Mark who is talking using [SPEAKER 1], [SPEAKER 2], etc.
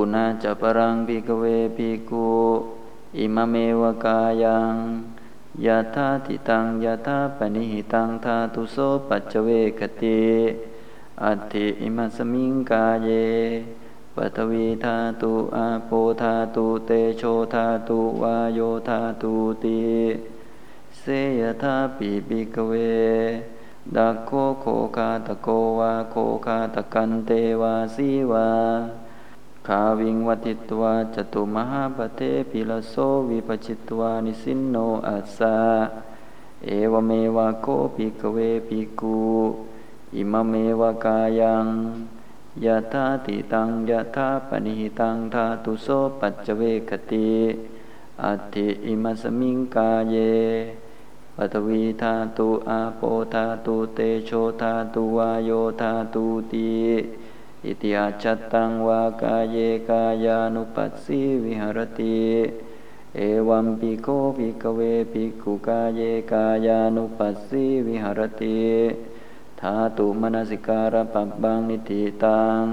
[SPEAKER 1] ปุณาจะปรังภิกเวภิกุอิมะเมวกายังยะธาติตังยะธาปนิหิตังธาตุโสปัจเจเวคติอัตถิอิมัสมิงกาเยปทวีธาตุอาโปธาตุเตโชธาตุวาโยธาตุติเสยธาปิปิกเวดักโคโคคาตะโกวาโคคาตะกันเตวาสีวา ขาวิงวัติตวาจตุมหาปเทปิลโสวิปจิตวานิสินโนอัสสะเอวเมวะโคปิกเวปิกูอิมเมวะกายังยะธาติตังยะธาปนิหิตังธาตุโสปัจเจเวคติอัติอิมัสมิงกาเยปตวีธาตุอาโปธาตุเตโชธาตุวายโยธาตุติ อิติอาจตังวากาเยกายานุปัสสิวิหรติเอวัมปิโกปิกเวปิกุกาเยกายานุปัสสิวิหรติธาตุมนสิการปับบังนิติตัง